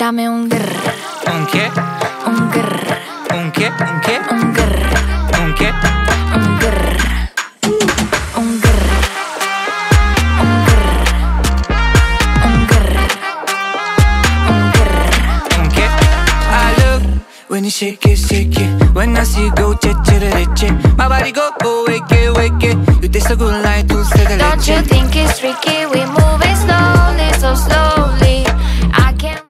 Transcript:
Dame un grr, ¿Un qué? un grr, ¿Un qué? ¿Un qué? un grr, ¿Un qué? un grr, un grr, un grr, un grr, un grr. ¿Un qué? I love when you shake it, shake it. When I see you go, che che re che. My body go, go, wake it, wake it. You taste so good like dulce de leche. Don't you think it's tricky? We move